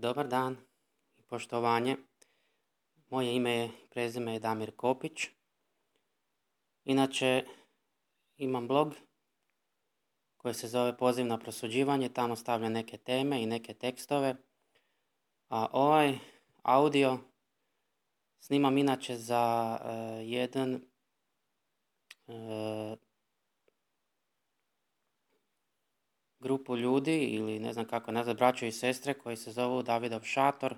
Dobar dan i poštovanje. Moje ime je prezime je Damir Kopić. Inače, imam blog koji se zove Poziv na prosuđivanje. Tamo stavljam neke teme i neke tekstove. A ovaj audio snimam inače za uh, jedan uh, grupu ljudi ili ne znam kako nazvat, braćo i sestre koji se zovu Davidov šator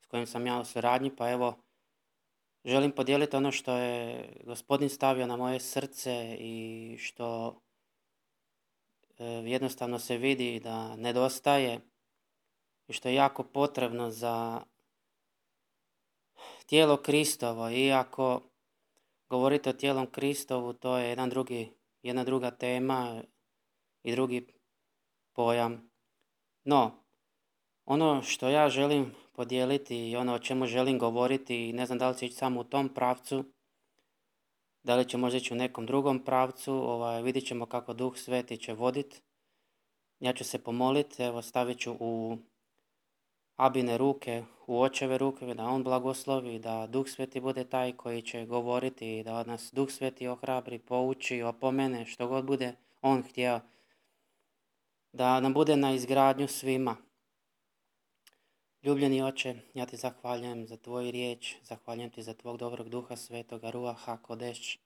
s kojim sam ja u suradnji pa evo želim podijeliti ono što je gospodin stavio na moje srce i što e, jednostavno se vidi da nedostaje i što je jako potrebno za tijelo Kristovo. Iako govorite o tijelom Kristovu, to je jedan drugi, jedna druga tema i drugi pojam. No, ono što ja želim podijeliti i ono o čemu želim govoriti ne znam da li će ići samo u tom pravcu, da li će možda ići u nekom drugom pravcu, ovaj, vidjet ćemo kako Duh Sveti će voditi. Ja ću se pomoliti, evo stavit ću u Abine ruke, u očeve ruke, da On blagoslovi, da Duh Sveti bude taj koji će govoriti da nas Duh Sveti ohrabri, pouči, opomene, što god bude On htio da nam bude na izgradnju svima. Ljubljeni oče, ja ti zahvaljujem za tvoju riječ, zahvaljujem ti za tvog dobrog duha svetoga, Ruaha Kodeš,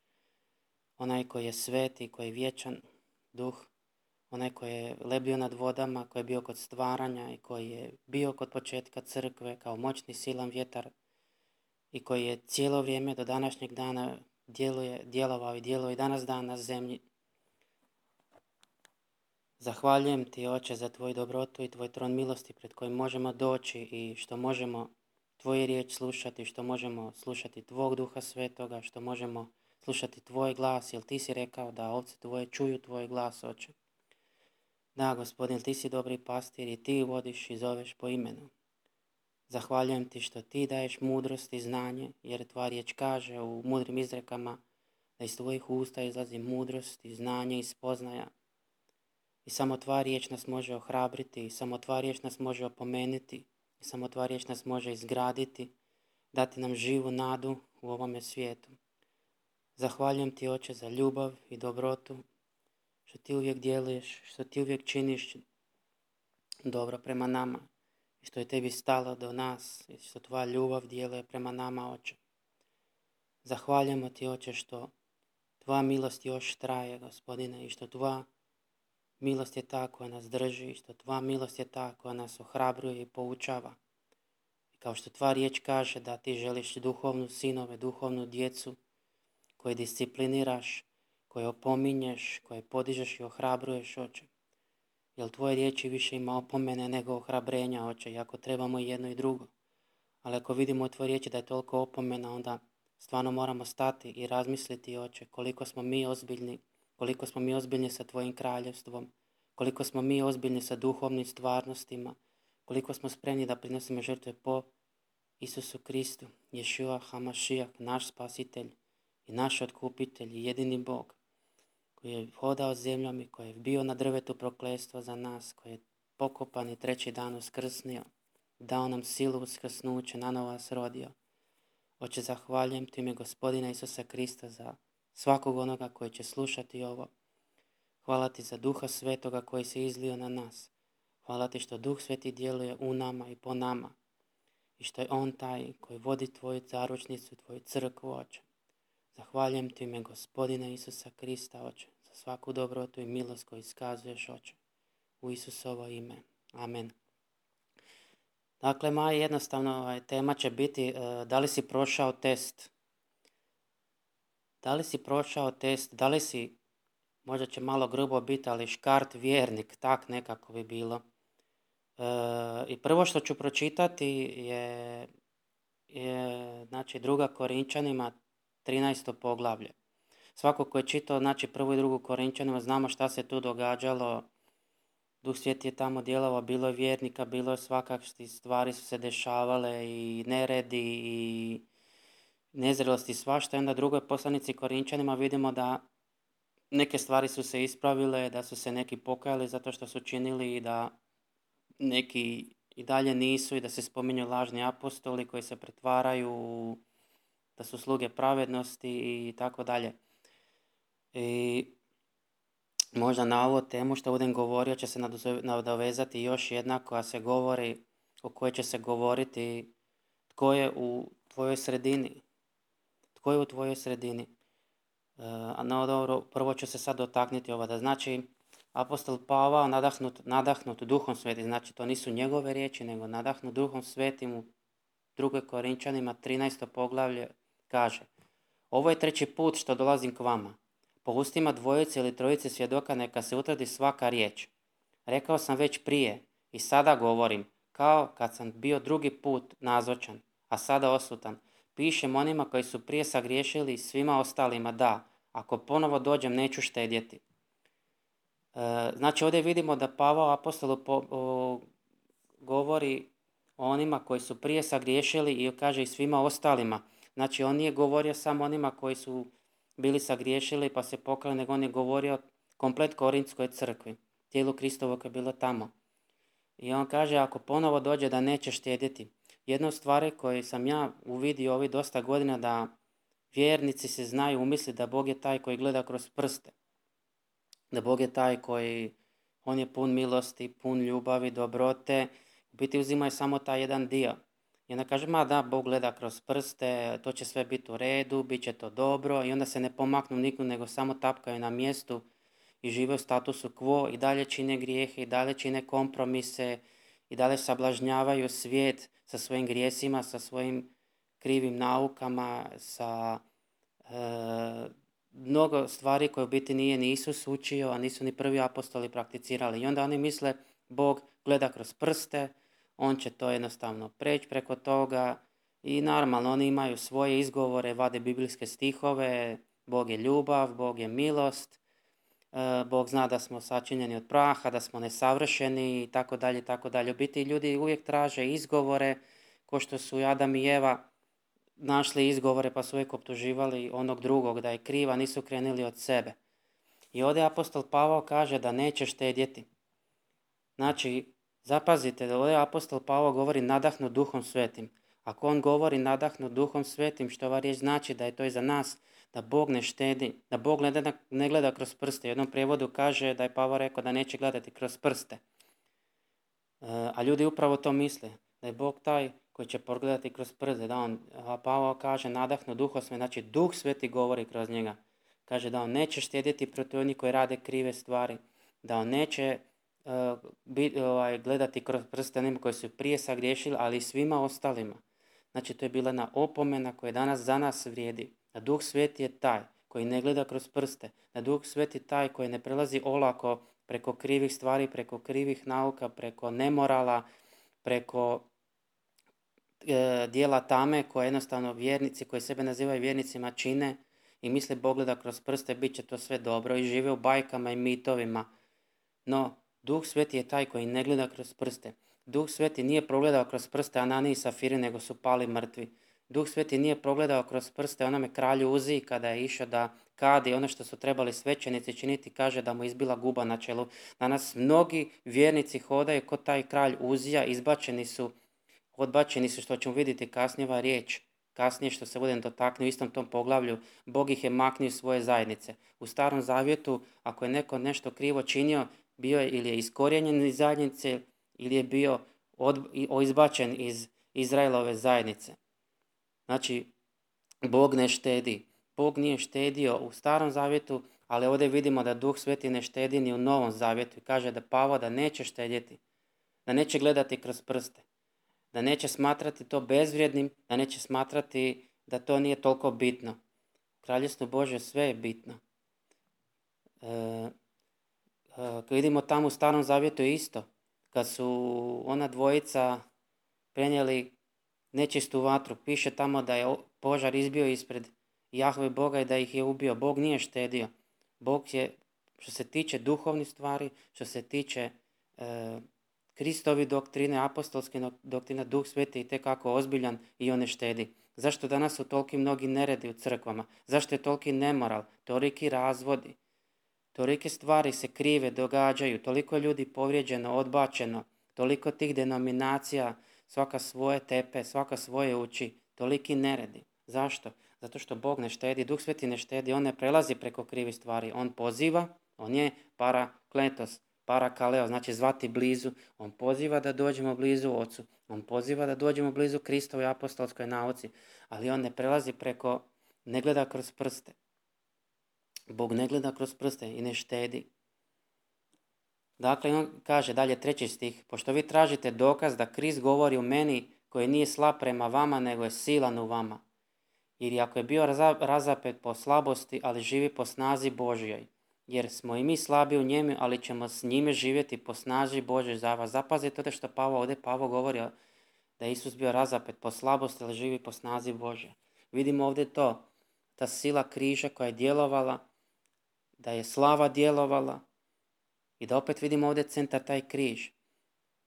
onaj koji je sveti, koji je vječan duh, onaj koji je lebio nad vodama, koji je bio kod stvaranja i koji je bio kod početka crkve kao moćni silan vjetar i koji je cijelo vrijeme do današnjeg dana djeluje, djelovao i djeluje i danas dan na zemlji Zahvaljujem ti, Oče, za tvoju dobrotu i tvoj tron milosti pred kojim možemo doći i što možemo tvoju riječ slušati, što možemo slušati tvog duha svetoga, što možemo slušati tvoj glas, jer ti si rekao da ovce tvoje čuju tvoj glas, Oče. Da, gospodin, ti si dobri pastir i ti vodiš i zoveš po imenu. Zahvaljujem ti što ti daješ mudrost i znanje, jer tvoja riječ kaže u mudrim izrekama da iz tvojih usta izlazi mudrost i znanje i spoznaja, i samo tva riječ nas može ohrabriti, i samo tva riječ nas može opomenuti, i samo tva riječ nas može izgraditi, dati nam živu nadu u ovome svijetu. Zahvaljujem ti, Oče, za ljubav i dobrotu, što ti uvijek djeluješ, što ti uvijek činiš dobro prema nama, i što je tebi stalo do nas, i što tvoja ljubav djeluje prema nama, Oče. Zahvaljujemo ti, Oče, što tvoja milost još traje, gospodine, i što tvoja Milost je ta koja nas drži, što tva milost je ta koja nas ohrabruje i poučava. I kao što tva riječ kaže da ti želiš duhovnu sinove, duhovnu djecu, koje discipliniraš, koje opominješ, koje podižeš i ohrabruješ, oče. Jer tvoje riječi više ima opomene nego ohrabrenja, oče, i ako trebamo jedno i drugo. Ali ako vidimo u tvoje riječi da je toliko opomena, onda stvarno moramo stati i razmisliti, oče, koliko smo mi ozbiljni koliko smo mi ozbiljni sa Tvojim kraljevstvom, koliko smo mi ozbiljni sa duhovnim stvarnostima, koliko smo spremni da prinosimo žrtve po Isusu Kristu, Ješua Hamašijak, naš spasitelj i naš otkupitelj i jedini Bog, koji je hodao zemljom i koji je bio na drvetu proklestva za nas, koji je pokopan i treći dan uskrsnio, dao nam silu uskrsnuće, na nova rodio. Oče, zahvaljujem ti ime gospodina Isusa Krista za svakog onoga koji će slušati ovo. Hvala ti za duha svetoga koji se izlio na nas. Hvala ti što duh sveti djeluje u nama i po nama. I što je on taj koji vodi tvoju zaručnicu, tvoju crkvu, oče. Zahvaljujem ti ime gospodina Isusa Krista, oče, za svaku dobrotu i milost koju iskazuješ, oče. U Isusovo ime. Amen. Dakle, moja jednostavno ovaj, tema će biti uh, da li si prošao test da li si prošao test, da li si, možda će malo grubo biti, ali škart vjernik, tak nekako bi bilo. E, I prvo što ću pročitati je, je znači, druga Korinčanima, 13. poglavlje. Svako ko je čitao znači, prvu i drugu Korinčanima, znamo šta se tu događalo. Duh svijet je tamo djelovao, bilo je vjernika, bilo je svakakšti stvari su se dešavale i neredi i nezrelosti svašta. I onda drugoj poslanici Korinčanima vidimo da neke stvari su se ispravile, da su se neki pokajali zato što su činili i da neki i dalje nisu i da se spominju lažni apostoli koji se pretvaraju da su sluge pravednosti i tako dalje. I možda na ovu temu što budem govorio će se nadovezati još jedna koja se govori, o kojoj će se govoriti tko je u tvojoj sredini. Tko je u tvojoj sredini? E, no dobro, prvo ću se sad dotaknuti ovo da znači apostol Pavao nadahnut, nadahnut duhom svetim, znači to nisu njegove riječi, nego nadahnut duhom svetim u 2. Korinčanima 13. poglavlje kaže Ovo je treći put što dolazim k vama. Po ustima dvojice ili trojice svjedoka neka se utvrdi svaka riječ. Rekao sam već prije i sada govorim, kao kad sam bio drugi put nazočan, a sada osutan. Pišem onima koji su prije sagriješili i svima ostalima da, ako ponovo dođem neću štedjeti. E, znači ovdje vidimo da Pavao apostolu govori o onima koji su prije sagriješili i kaže i svima ostalima. Znači on nije govorio samo onima koji su bili sagriješili pa se pokrali, nego on je govorio komplet Korintskoj crkvi, tijelu Kristovog je bilo tamo. I on kaže ako ponovo dođe da neće štedjeti. Jedna od stvari koje sam ja uvidio ovih dosta godina da vjernici se znaju umisliti da Bog je taj koji gleda kroz prste. Da Bog je taj koji, on je pun milosti, pun ljubavi, dobrote. U biti uzimaju samo taj jedan dio. I onda kaže, ma da, Bog gleda kroz prste, to će sve biti u redu, bit će to dobro. I onda se ne pomaknu nikud, nego samo tapkaju na mjestu i žive u statusu quo i dalje čine grijehe i dalje čine kompromise i dalje sablažnjavaju svijet sa svojim grijesima, sa svojim krivim naukama, sa e, mnogo stvari koje u biti nije ni Isus učio, a nisu ni prvi apostoli prakticirali. I onda oni misle, Bog gleda kroz prste, on će to jednostavno preći preko toga i normalno oni imaju svoje izgovore, vade biblijske stihove, Bog je ljubav, Bog je milost, Bog zna da smo sačinjeni od praha, da smo nesavršeni i tako dalje, tako dalje. U biti ljudi uvijek traže izgovore, ko što su Adam i Eva našli izgovore pa su uvijek optuživali onog drugog da je kriva, nisu krenuli od sebe. I ovdje apostol Pavao kaže da neće štedjeti. Znači, Zapazite da ovdje apostol Pavao govori nadahnut duhom svetim. Ako on govori nadahnut duhom svetim, što ova riječ znači da je to i za nas, da Bog ne štedi, da Bog ne gleda kroz prste. U jednom prijevodu kaže da je Pavao rekao da neće gledati kroz prste. E, a ljudi upravo to misle, da je Bog taj koji će pogledati kroz prste. Da on, a Pavao kaže nadahnut duhom svetim, znači duh sveti govori kroz njega. Kaže da on neće štedjeti protiv onih koji rade krive stvari, da on neće ovaj, gledati kroz prste onima koji su prije sagriješili, ali i svima ostalima. Znači to je bila jedna opomena koja danas za nas vrijedi. Da Duh Sveti je taj koji ne gleda kroz prste. Da Duh Sveti je taj koji ne prelazi olako preko krivih stvari, preko krivih nauka, preko nemorala, preko e, dijela tame koje jednostavno vjernici koji sebe nazivaju vjernicima čine i misle Bog gleda kroz prste, bit će to sve dobro i žive u bajkama i mitovima. No, Duh Sveti je taj koji ne gleda kroz prste. Duh Sveti nije progledao kroz prste Anani i Safiri, nego su pali mrtvi. Duh Sveti nije progledao kroz prste onome kralju Uziji kada je išao da kadi ono što su trebali svećenici činiti, kaže da mu izbila guba na čelu. Danas mnogi vjernici hodaju kod taj kralj Uzija, izbačeni su, odbačeni su što ćemo vidjeti kasnije riječ. Kasnije što se budem dotaknuo u istom tom poglavlju, Bog ih je maknio svoje zajednice. U starom zavjetu, ako je neko nešto krivo činio, bio je ili je iskorijenjen iz zajednice ili je bio od, izbačen iz Izraelove zajednice. Znači, Bog ne štedi. Bog nije štedio u starom zavjetu, ali ovdje vidimo da Duh Sveti ne štedi ni u novom zavjetu. I kaže da Pavo da neće štedjeti, da neće gledati kroz prste, da neće smatrati to bezvrijednim, da neće smatrati da to nije toliko bitno. Kraljevstvo Bože sve je bitno. E, kad vidimo tamo u starom zavjetu isto. Kad su ona dvojica prenijeli nečistu vatru, piše tamo da je požar izbio ispred Jahve Boga i da ih je ubio. Bog nije štedio. Bog je, što se tiče duhovnih stvari, što se tiče e, Kristovi doktrine, apostolske doktrine, Duh Sveti i kako ozbiljan i on ne štedi. Zašto danas su toliki mnogi neredi u crkvama? Zašto je toliki nemoral, toliki razvodi? Tolike stvari se krive događaju, toliko ljudi povrijeđeno, odbačeno, toliko tih denominacija, svaka svoje tepe, svaka svoje uči, toliki neredi. Zašto? Zato što Bog ne štedi, Duh Sveti ne štedi, On ne prelazi preko krivi stvari. On poziva, On je parakletos, parakaleo, znači zvati blizu. On poziva da dođemo blizu Ocu. On poziva da dođemo blizu Kristovoj apostolskoj nauci. Ali On ne prelazi preko, ne gleda kroz prste. Bog ne gleda kroz prste i ne štedi. Dakle, on kaže dalje treći stih, pošto vi tražite dokaz da Krist govori u meni koji nije slab prema vama, nego je silan u vama. Jer ako je bio razapet po slabosti, ali živi po snazi Božjoj. Jer smo i mi slabi u njemu, ali ćemo s njime živjeti po snazi Božjoj za vas. Zapazite to što Pavo ovdje Pavo govori da je Isus bio razapet po slabosti, ali živi po snazi Božje. Vidimo ovdje to, ta sila križa koja je djelovala, da je slava djelovala i da opet vidimo ovdje centar taj križ.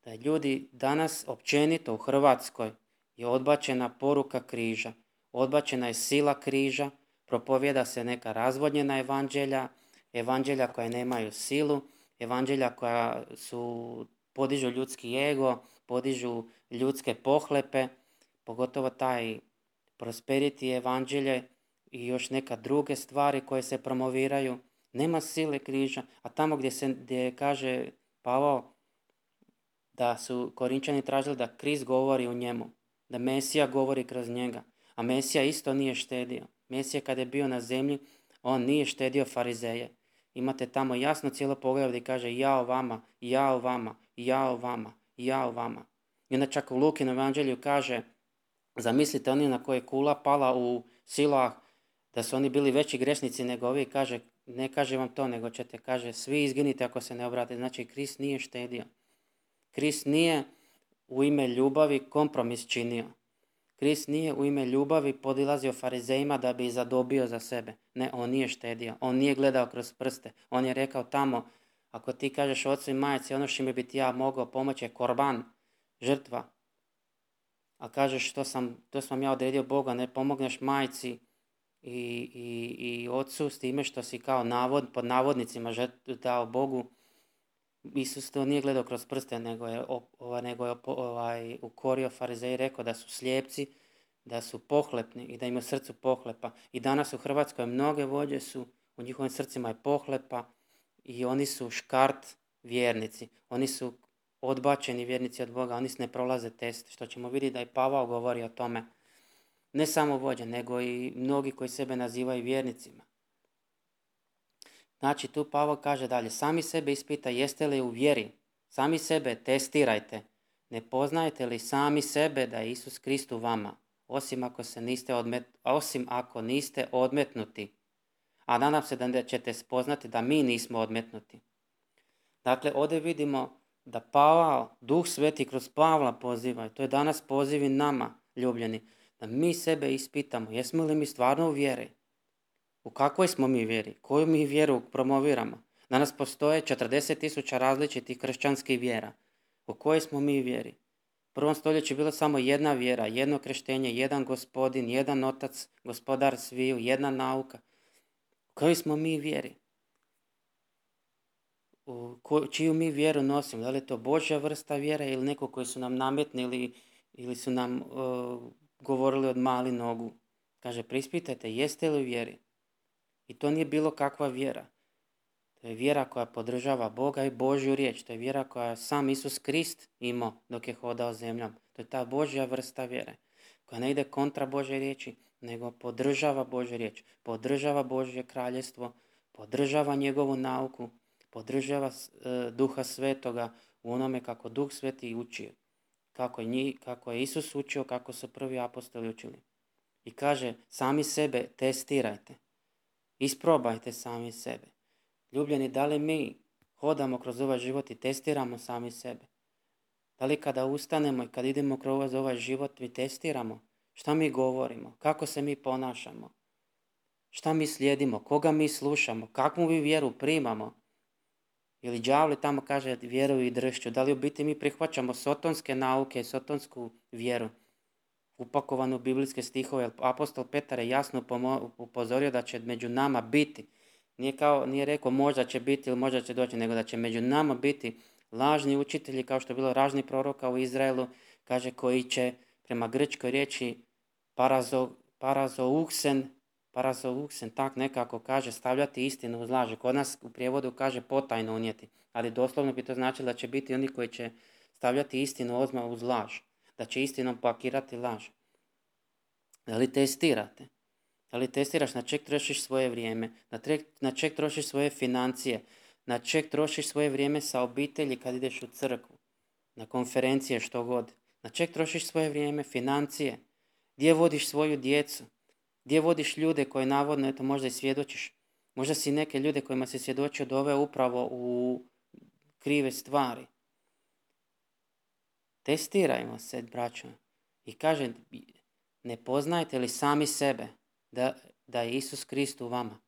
Da ljudi danas općenito u Hrvatskoj je odbačena poruka križa. Odbačena je sila križa, propovjeda se neka razvodnjena evanđelja, evanđelja koja nemaju silu, evanđelja koja su, podižu ljudski ego, podižu ljudske pohlepe, pogotovo taj prosperity evanđelje i još neka druge stvari koje se promoviraju. Nema sile križa, a tamo gdje se gdje kaže Pavao da su Korinčani tražili da Krist govori u njemu, da Mesija govori kroz njega, a Mesija isto nije štedio. Mesija kad je bio na zemlji, on nije štedio farizeje. Imate tamo jasno cijelo pogled gdje kaže ja o vama, ja o vama, ja o vama, ja o vama. I onda čak u Lukinom evanđelju kaže, zamislite oni na koje je kula pala u silah, da su oni bili veći grešnici nego ovi, kaže, ne kaže vam to, nego ćete, kaže, svi izginite ako se ne obrate. Znači, Krist nije štedio. Krist nije u ime ljubavi kompromis činio. Krist nije u ime ljubavi podilazio farizejima da bi zadobio za sebe. Ne, on nije štedio. On nije gledao kroz prste. On je rekao tamo, ako ti kažeš ocu i majici, ono što mi bi ti ja mogao pomoći je korban, žrtva. A kažeš to sam, to sam ja odredio Boga, ne pomogneš majci i, i, i ocu s time što si kao navod, pod navodnicima dao Bogu, Isus to nije gledao kroz prste, nego je, ovaj, nego je ovaj, ukorio farizeji rekao da su slijepci, da su pohlepni i da im u srcu pohlepa. I danas u Hrvatskoj mnoge vođe su, u njihovim srcima je pohlepa i oni su škart vjernici. Oni su odbačeni vjernici od Boga, oni ne prolaze test, što ćemo vidjeti da i Pavao govori o tome. Ne samo vođe, nego i mnogi koji sebe nazivaju vjernicima. Znači tu Pavo kaže dalje, sami sebe ispita jeste li u vjeri, sami sebe testirajte, ne poznajete li sami sebe da je Isus Krist u vama, osim ako, se niste odmet, osim ako niste odmetnuti. A nadam se da ćete spoznati da mi nismo odmetnuti. Dakle, ovdje vidimo da Pavao, Duh Sveti kroz Pavla poziva, i to je danas poziv nama, ljubljeni, da mi sebe ispitamo, jesmo li mi stvarno u vjeri, u kakvoj smo mi vjeri? Koju mi vjeru promoviramo? Danas postoje 40 tisuća različitih kršćanskih vjera. U kojoj smo mi vjeri? U prvom stoljeću je bila samo jedna vjera, jedno kreštenje, jedan gospodin, jedan otac, gospodar sviju, jedna nauka. U kojoj smo mi vjeri? U čiju mi vjeru nosimo? Da li je to Božja vrsta vjere ili neko koji su nam nametnili ili su nam govorili od mali nogu? Kaže, prispitajte, jeste li u vjeri? I to nije bilo kakva vjera. To je vjera koja podržava Boga i Božju riječ. To je vjera koja sam Isus Krist imao dok je hodao zemljom. To je ta Božja vrsta vjere koja ne ide kontra Božje riječi, nego podržava Božju riječ, podržava Božje kraljestvo, podržava njegovu nauku, podržava e, Duha Svetoga u onome kako Duh Sveti učio. Kako je, kako je Isus učio, kako su prvi apostoli učili. I kaže, sami sebe testirajte. Isprobajte sami sebe. Ljubljeni, da li mi hodamo kroz ovaj život i testiramo sami sebe? Da li kada ustanemo i kad idemo kroz ovaj život mi testiramo? Šta mi govorimo? Kako se mi ponašamo? Šta mi slijedimo? Koga mi slušamo? Kakvu mi vjeru primamo? Ili đavli tamo kaže vjeruju i dršću. Da li u biti mi prihvaćamo sotonske nauke, sotonsku vjeru? upakovano u biblijske stihove. Apostol Petar je jasno upozorio da će među nama biti. Nije, kao, nije rekao možda će biti ili možda će doći, nego da će među nama biti lažni učitelji, kao što je bilo ražni proroka u Izraelu, kaže koji će prema grčkoj riječi parazo, parazouksen, parazouksen, tak nekako kaže, stavljati istinu uz laže. Kod nas u prijevodu kaže potajno unijeti, ali doslovno bi to značilo da će biti oni koji će stavljati istinu odmah uz laž, da će istinom pakirati laž. Da li testirate? Da li testiraš na čeg trošiš svoje vrijeme, na, na čeg trošiš svoje financije, na čeg trošiš svoje vrijeme sa obitelji kad ideš u crkvu, na konferencije, što god. Na čeg trošiš svoje vrijeme, financije, gdje vodiš svoju djecu, gdje vodiš ljude koje navodno, eto možda i svjedočiš. Možda si neke ljude kojima se svjedočio dove upravo u krive stvari. Testirajmo se, braćo. I kaže, ne poznajete li sami sebe da, da je Isus Krist u vama?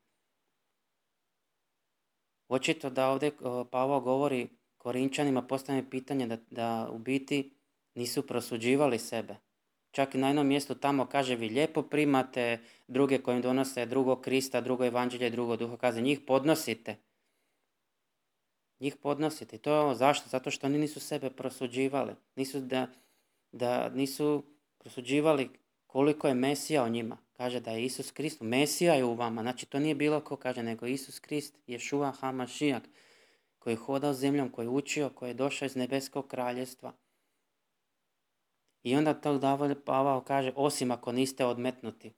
Očito da ovdje Pavao govori Korinčanima, postavljanje pitanje da, da u biti nisu prosuđivali sebe. Čak i na jednom mjestu tamo kaže vi lijepo primate druge kojim donose drugo Krista, drugo evanđelje, drugo duho. Kaže njih podnosite. Njih podnosite. To je ovo zašto? Zato što oni nisu sebe prosuđivali. Nisu da, da nisu prosuđivali koliko je Mesija o njima. Kaže da je Isus Krist, Mesija je u vama. Znači to nije bilo ko kaže, nego Isus Krist, Ješua Hamašijak, koji je hodao zemljom, koji je učio, koji je došao iz nebeskog kraljestva. I onda to Davolj Pavao kaže, osim ako niste odmetnuti.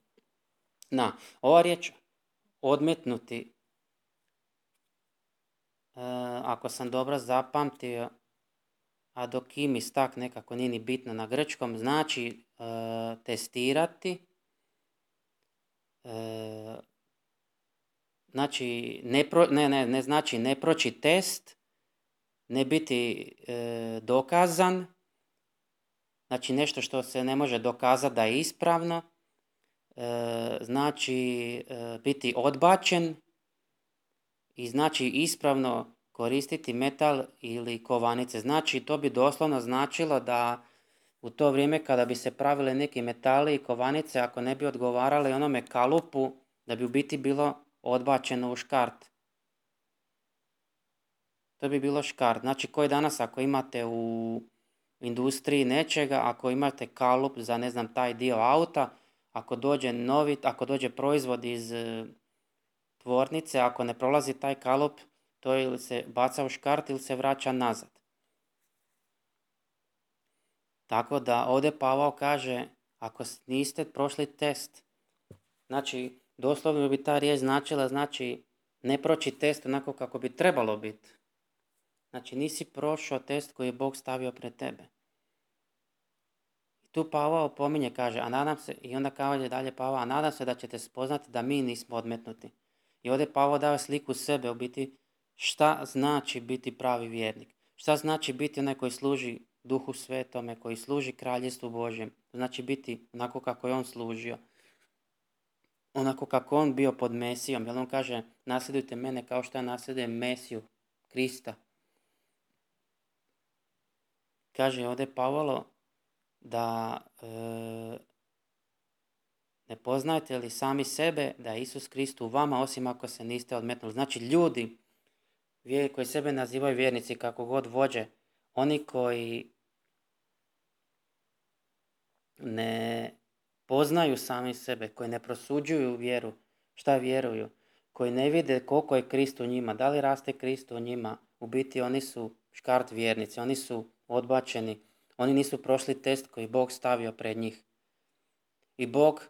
Na, ova riječ odmetnuti, e, ako sam dobro zapamtio, a dok imis tak nekako nije ni bitno na grčkom, znači e, testirati, e, znači ne, ne, ne, ne znači ne proći test, ne biti e, dokazan, znači nešto što se ne može dokazati da je ispravno, e, znači e, biti odbačen i znači ispravno koristiti metal ili kovanice. Znači to bi doslovno značilo da u to vrijeme kada bi se pravile neki metali i kovanice, ako ne bi odgovarali onome kalupu, da bi u biti bilo odbačeno u škart. To bi bilo škart. Znači koji danas ako imate u industriji nečega, ako imate kalup za ne znam taj dio auta, ako dođe novi, ako dođe proizvod iz e, tvornice, ako ne prolazi taj kalup, to ili se baca u škart ili se vraća nazad. Tako da ovdje Pavao kaže, ako niste prošli test, znači doslovno bi ta riječ značila, znači ne proći test onako kako bi trebalo biti. Znači nisi prošao test koji je Bog stavio pred tebe. Tu Pavao pominje, kaže, a nadam se, i onda kaže dalje Pavao, a nadam se da ćete spoznati da mi nismo odmetnuti. I ovdje Pavao daje sliku sebe, u biti šta znači biti pravi vjernik. Šta znači biti onaj koji služi duhu svetome, koji služi kraljestvu Božjem. Znači biti onako kako je on služio. Onako kako on bio pod Mesijom. Jer on kaže, nasljedujte mene kao što ja nasljedujem Mesiju, Krista. Kaže ovdje Pavalo da e, ne poznajete li sami sebe da je Isus Krist u vama osim ako se niste odmetnuli. Znači ljudi koji sebe nazivaju vjernici kako god vođe, oni koji ne poznaju sami sebe, koji ne prosuđuju vjeru, šta vjeruju, koji ne vide koliko je Krist u njima, da li raste Krist u njima, u biti oni su škart vjernici, oni su odbačeni, oni nisu prošli test koji Bog stavio pred njih. I Bog,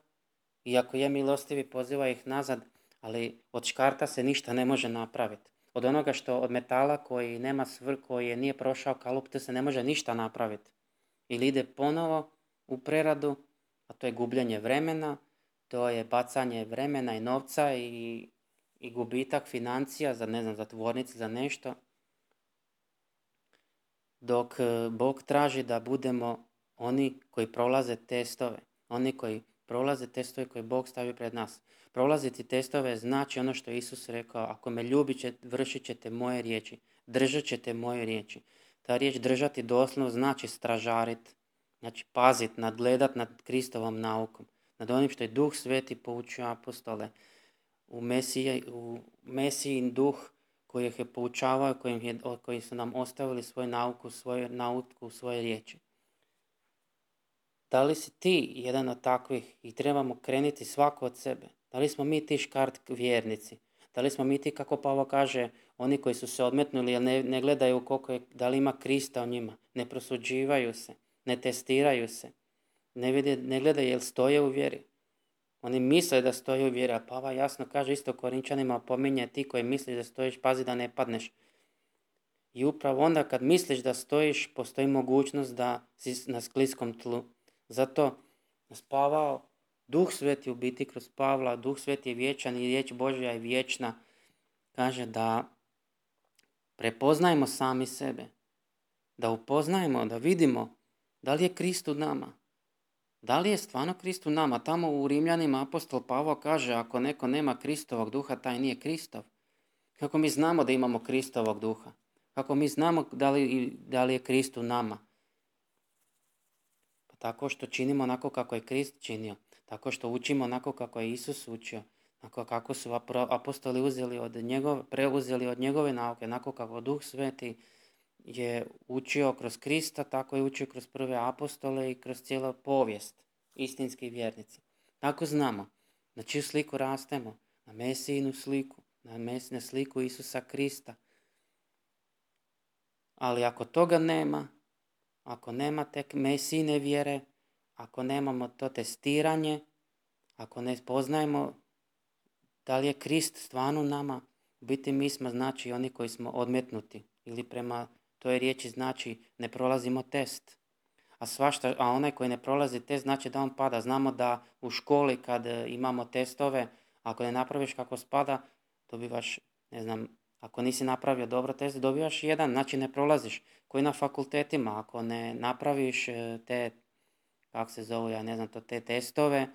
iako je milostivi, poziva ih nazad, ali od škarta se ništa ne može napraviti. Od onoga što od metala koji nema svr, koji nije prošao kalup, se ne može ništa napraviti. Ili ide ponovo u preradu, a to je gubljenje vremena, to je bacanje vremena i novca i, i gubitak financija za, ne znam, za tvornice, za nešto. Dok e, Bog traži da budemo oni koji prolaze testove, oni koji prolaze testove koje Bog stavi pred nas. Prolaziti testove znači ono što Isus rekao, ako me ljubite, vršit ćete moje riječi, držat ćete moje riječi. Ta riječ držati doslovno znači stražarit, Znači pazit, nadgledat nad Kristovom naukom, nad onim što je Duh Sveti poučio apostole, u Mesiji, u Mesijin duh koji ih je poučavao, koji, je, koji su nam ostavili svoju nauku, svoju nauku, svoje riječi. Da li si ti jedan od takvih i trebamo krenuti svako od sebe? Da li smo mi ti škart vjernici? Da li smo mi ti, kako Pavo kaže, oni koji su se odmetnuli, jer ne, ne gledaju koliko je, da li ima Krista u njima, ne prosuđivaju se, ne testiraju se, ne, vide, ne gledaju jel stoje u vjeri. Oni misle da stoje u vjeri, a Pava jasno kaže isto Korinčanima, pominje ti koji misliš da stojiš, pazi da ne padneš. I upravo onda kad misliš da stojiš, postoji mogućnost da si na skliskom tlu. Zato spavao Duh Sveti u biti kroz Pavla, Duh Sveti je vječan i riječ Božja je vječna. Kaže da prepoznajmo sami sebe, da upoznajemo, da vidimo da li je Krist u nama. Da li je stvarno Krist u nama? Tamo u Rimljanima apostol Pavo kaže ako neko nema Kristovog duha, taj nije Kristov. Kako mi znamo da imamo Kristovog duha? Kako mi znamo da li, da li je Krist u nama? Pa tako što činimo onako kako je Krist činio. Tako što učimo onako kako je Isus učio. Onako kako su apostoli uzeli od njegove, preuzeli od njegove nauke. Onako kako Duh Sveti je učio kroz Krista, tako je učio kroz prve apostole i kroz cijelu povijest. Istinski vjernici. Tako znamo. Na čiju sliku rastemo? Na Mesijinu sliku. Na mesne sliku Isusa Krista. Ali ako toga nema, ako nema tek mesine vjere, ako nemamo to testiranje, ako ne poznajemo da li je Krist stvarno nama, u biti mi smo znači oni koji smo odmetnuti ili prema toj riječi znači ne prolazimo test. A, svašta, a onaj koji ne prolazi test znači da on pada. Znamo da u školi kad e, imamo testove, ako ne napraviš kako spada, dobivaš, ne znam, ako nisi napravio dobro test, dobivaš jedan, znači ne prolaziš. Koji na fakultetima, ako ne napraviš e, te kako se zovu, ja ne znam to, te testove,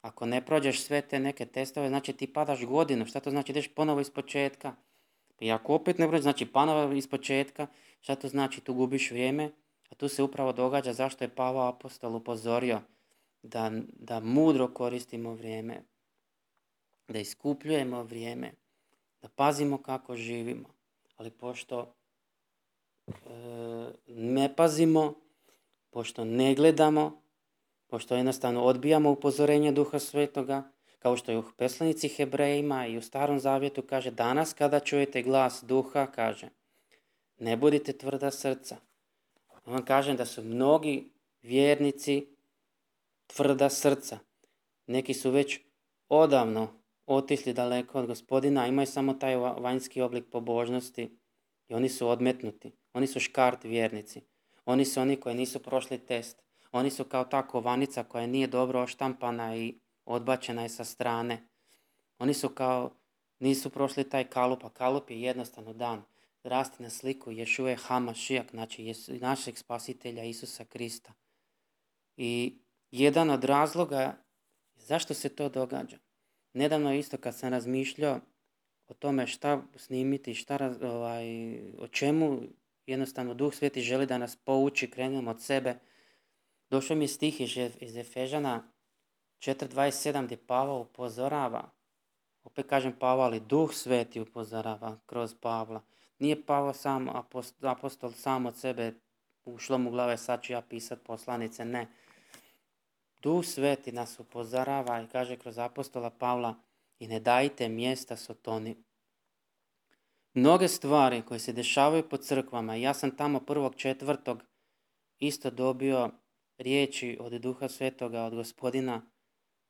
ako ne prođeš sve te neke testove, znači ti padaš godinu. Šta to znači? Ideš ponovo iz početka. I ako opet ne prođeš, znači ponovo iz početka. Šta to znači? Tu gubiš vrijeme. A tu se upravo događa zašto je Pavao apostol upozorio da, da mudro koristimo vrijeme, da iskupljujemo vrijeme, da pazimo kako živimo. Ali pošto e, ne pazimo, pošto ne gledamo, pošto jednostavno odbijamo upozorenje Duha Svetoga, kao što je u Peslanici Hebrejima i u Starom Zavjetu kaže danas kada čujete glas Duha, kaže ne budite tvrda srca. On kaže da su mnogi vjernici tvrda srca. Neki su već odavno otišli daleko od gospodina, imaju samo taj vanjski oblik pobožnosti i oni su odmetnuti. Oni su škart vjernici. Oni su oni koji nisu prošli test. Oni su kao ta kovanica koja nije dobro oštampana i odbačena je sa strane. Oni su kao, nisu prošli taj kalup, a kalup je jednostavno dan. Rasti na sliku Ješuje Hamašijak, znači našeg spasitelja Isusa Krista. I jedan od razloga zašto se to događa. Nedavno isto kad sam razmišljao o tome šta snimiti, šta, ovaj, o čemu jednostavno Duh Sveti želi da nas pouči, krenemo od sebe, Došao mi je stih iz Efežana 4.27 gdje Pavao upozorava, opet kažem Pavao, ali Duh Sveti upozorava kroz Pavla. Nije Pavao sam, apostol sam od sebe, ušlo mu glave, sad ću ja pisat poslanice, ne. Duh Sveti nas upozorava i kaže kroz apostola Pavla i ne dajte mjesta sotoni. Mnoge stvari koje se dešavaju po crkvama, ja sam tamo prvog četvrtog isto dobio riječi od Duha Svetoga, od gospodina,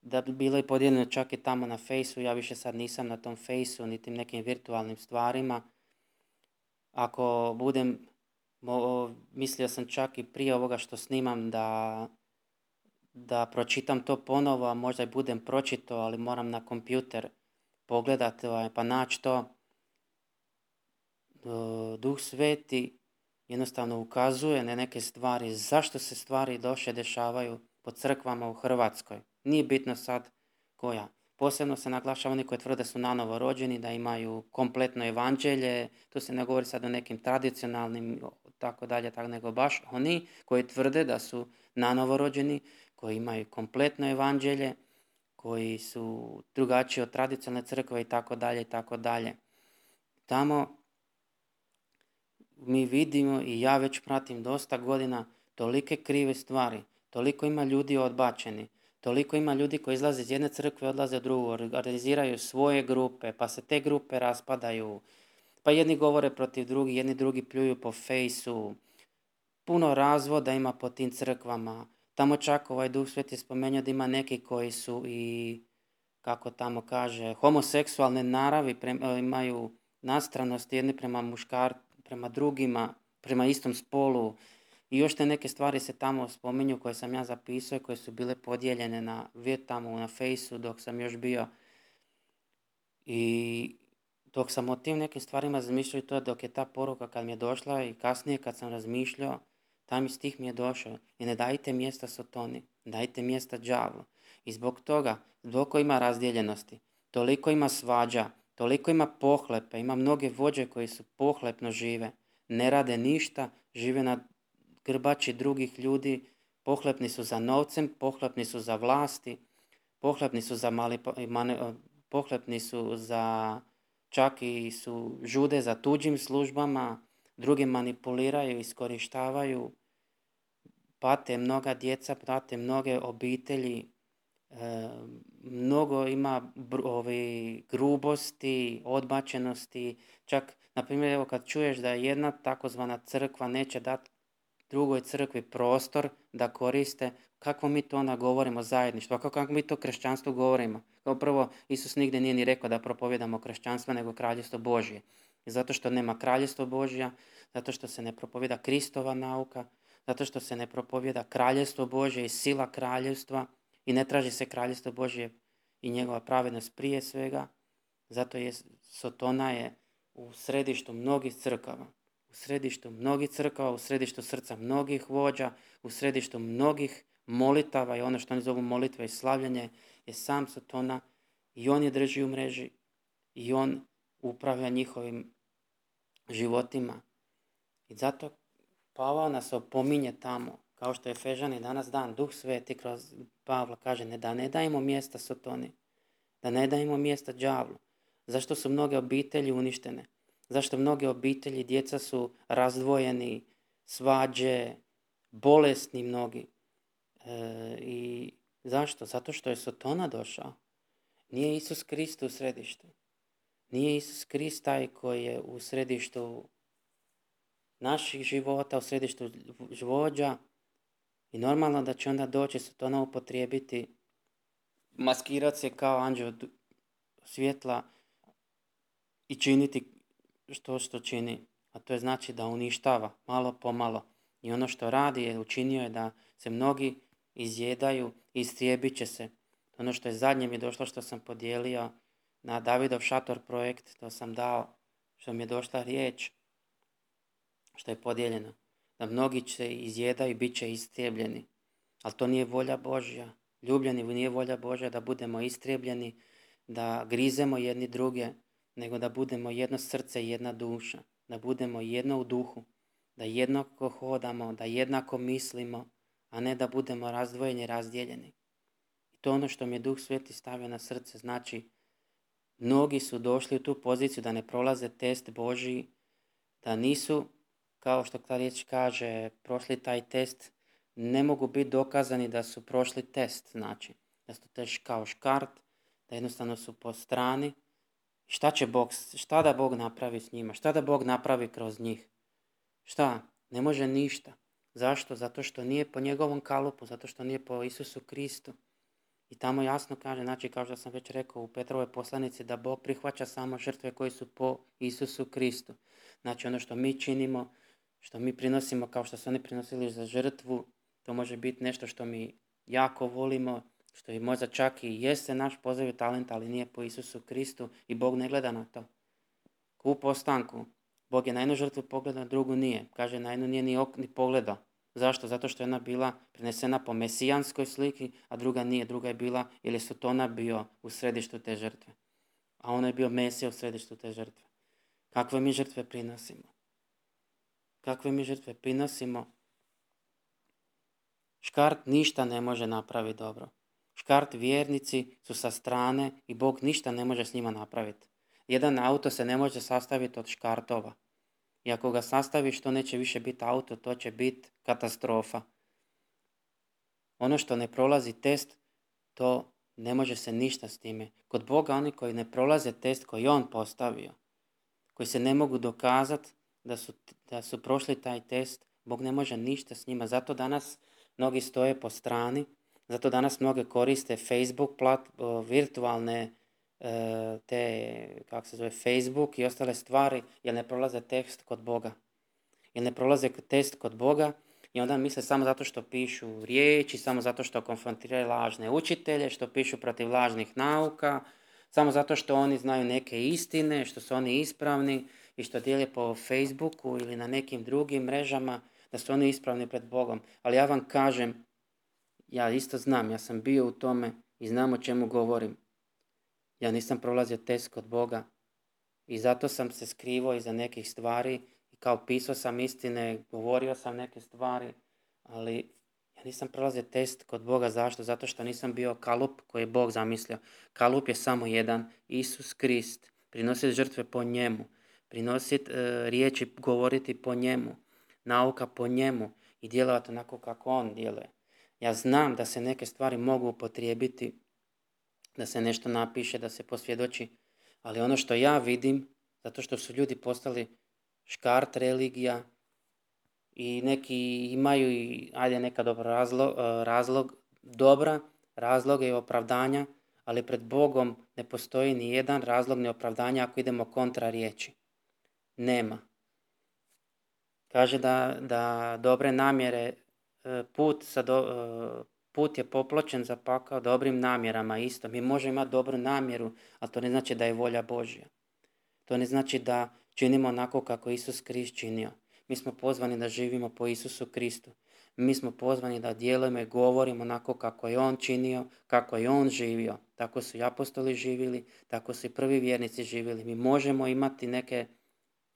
da bi bilo i podijeljeno čak i tamo na fejsu, ja više sad nisam na tom fejsu, niti nekim virtualnim stvarima. Ako budem, mislio sam čak i prije ovoga što snimam da, da pročitam to ponovo, a možda i budem pročito, ali moram na kompjuter pogledati ovaj, pa naći to. Duh Sveti jednostavno ukazuje na neke stvari, zašto se stvari doše dešavaju po crkvama u Hrvatskoj. Nije bitno sad koja. Posebno se naglašava oni koji tvrde su nanovo rođeni, da imaju kompletno evanđelje, tu se ne govori sad o nekim tradicionalnim tako dalje, tako nego baš oni koji tvrde da su nanovo rođeni, koji imaju kompletno evanđelje, koji su drugačiji od tradicionalne crkve i tako dalje i tako dalje. Tamo mi vidimo i ja već pratim dosta godina tolike krive stvari, toliko ima ljudi odbačeni, toliko ima ljudi koji izlaze iz jedne crkve, odlaze u drugu, organiziraju svoje grupe, pa se te grupe raspadaju, pa jedni govore protiv drugih, jedni drugi pljuju po fejsu, puno razvoda ima po tim crkvama, tamo čak ovaj Duh Sveti spomenuo da ima neki koji su i, kako tamo kaže, homoseksualne naravi, imaju nastranost jedni prema muškar, prema drugima, prema istom spolu. I još te neke stvari se tamo spominju koje sam ja zapisao i koje su bile podijeljene na tamo na fejsu dok sam još bio. I dok sam o tim nekim stvarima razmišljao i to dok je ta poruka kad mi je došla i kasnije kad sam razmišljao, tam stih mi je došao. I ne dajte mjesta Sotoni, dajte mjesta đavlu. I zbog toga, zbog ima razdjeljenosti, toliko ima svađa, toliko ima pohlepe, ima mnoge vođe koji su pohlepno žive, ne rade ništa, žive na grbači drugih ljudi, pohlepni su za novcem, pohlepni su za vlasti, pohlepni su za mali, pohlepni su za čak i su žude za tuđim službama, drugi manipuliraju, iskorištavaju, pate mnoga djeca, pate mnoge obitelji, e, mnogo ima ovi, grubosti, odbačenosti, čak, na primjer, evo kad čuješ da jedna takozvana crkva neće dati drugoj crkvi prostor da koriste, kako mi to onda govorimo zajedništvo, kako, kako mi to kršćanstvo govorimo. Kao prvo, Isus nigdje nije ni rekao da propovjedamo kršćanstvo, nego kraljevstvo Božje. Zato što nema kraljevstvo Božja, zato što se ne propovjeda Kristova nauka, zato što se ne propovjeda kraljevstvo Božje i sila kraljevstva i ne traži se kraljevstvo Božje i njegova pravednost prije svega. Zato je Sotona je u središtu mnogih crkava, središtu mnogih crkava, u središtu srca mnogih vođa, u središtu mnogih molitava i ono što oni zovu molitve i slavljanje je sam Sotona i on je drži u mreži i on upravlja njihovim životima. I zato Pavao nas opominje tamo, kao što je Fežani danas dan, Duh Sveti kroz Pavla kaže ne da ne dajemo mjesta Sotoni, da ne dajemo mjesta đavlu. Zašto su mnoge obitelji uništene? Zašto mnoge obitelji, djeca su razdvojeni, svađe, bolesni mnogi. E, I zašto? Zato što je Sotona došao. Nije Isus Krist u središtu. Nije Isus Krist taj koji je u središtu naših života, u središtu vođa i normalno da će onda doći Sotona upotrijebiti, maskirati se kao anđeo svjetla i činiti što što čini. A to je znači da uništava malo po malo. I ono što radi je učinio je da se mnogi izjedaju i istrijebit će se. Ono što je zadnje mi došlo što sam podijelio na Davidov šator projekt, to sam dao, što mi je došla riječ, što je podijeljeno. Da mnogi će izjedaju i bit će istrijebljeni. Ali to nije volja Božja. Ljubljeni nije volja Božja da budemo istrijebljeni, da grizemo jedni druge, nego da budemo jedno srce i jedna duša. Da budemo jedno u duhu. Da jednako hodamo, da jednako mislimo, a ne da budemo razdvojeni razdijeljeni. I to ono što mi je Duh Sveti stavio na srce, znači mnogi su došli u tu poziciju da ne prolaze test Božji, da nisu, kao što ta riječ kaže, prošli taj test, ne mogu biti dokazani da su prošli test, znači da su teš kao škart, da jednostavno su po strani. Šta će Bog, šta da Bog napravi s njima? Šta da Bog napravi kroz njih? Šta? Ne može ništa. Zašto? Zato što nije po njegovom kalupu, zato što nije po Isusu Kristu. I tamo jasno kaže, znači kao što sam već rekao u Petrovoj poslanici, da Bog prihvaća samo žrtve koji su po Isusu Kristu. Znači ono što mi činimo, što mi prinosimo kao što su oni prinosili za žrtvu, to može biti nešto što mi jako volimo, što i možda čak i jeste naš poziv i talent, ali nije po Isusu Kristu i Bog ne gleda na to. U postanku, Bog je na jednu žrtvu pogledao, na drugu nije. Kaže, na jednu nije ni, ok, ni pogledao. Zašto? Zato što je ona bila prenesena po mesijanskoj sliki, a druga nije. Druga je bila, ili su to ona bio u središtu te žrtve. A ona je bio mesija u središtu te žrtve. Kakve mi žrtve prinosimo? Kakve mi žrtve prinosimo? Škart ništa ne može napraviti dobro. Škart vjernici su sa strane i Bog ništa ne može s njima napraviti. Jedan auto se ne može sastaviti od škartova. I ako ga sastaviš, to neće više biti auto, to će biti katastrofa. Ono što ne prolazi test, to ne može se ništa s time. Kod Boga oni koji ne prolaze test koji On postavio, koji se ne mogu dokazati da su, da su prošli taj test, Bog ne može ništa s njima. Zato danas mnogi stoje po strani, zato danas mnoge koriste Facebook, plat, virtualne e, te, kako se zove, Facebook i ostale stvari, jer ne prolaze test kod Boga. Jer ne prolaze test kod Boga i onda misle samo zato što pišu riječi, samo zato što konfrontiraju lažne učitelje, što pišu protiv lažnih nauka, samo zato što oni znaju neke istine, što su oni ispravni i što dijele po Facebooku ili na nekim drugim mrežama, da su oni ispravni pred Bogom. Ali ja vam kažem, ja isto znam, ja sam bio u tome i znam o čemu govorim. Ja nisam prolazio test kod Boga i zato sam se skrivao iza nekih stvari i kao pisao sam istine, govorio sam neke stvari, ali ja nisam prolazio test kod Boga. Zašto? Zato što nisam bio kalup koji je Bog zamislio. Kalup je samo jedan, Isus Krist. Prinositi žrtve po njemu. Prinositi e, riječi, govoriti po njemu. Nauka po njemu i djelovati onako kako on djeluje. Ja znam da se neke stvari mogu upotrijebiti, da se nešto napiše, da se posvjedoči, ali ono što ja vidim, zato što su ljudi postali škart religija i neki imaju i, ajde neka dobra razlog, e, razlog, dobra razloge i opravdanja, ali pred Bogom ne postoji ni jedan razlog ni opravdanja ako idemo kontra riječi. Nema. Kaže da, da dobre namjere put, sa do, e, put je popločen za pakao dobrim namjerama isto. Mi možemo imati dobru namjeru, ali to ne znači da je volja Božja. To ne znači da činimo onako kako Isus Krist činio. Mi smo pozvani da živimo po Isusu Kristu. Mi smo pozvani da djelujemo i govorimo onako kako je On činio, kako je On živio. Tako su i apostoli živjeli, tako su i prvi vjernici živjeli. Mi možemo imati neke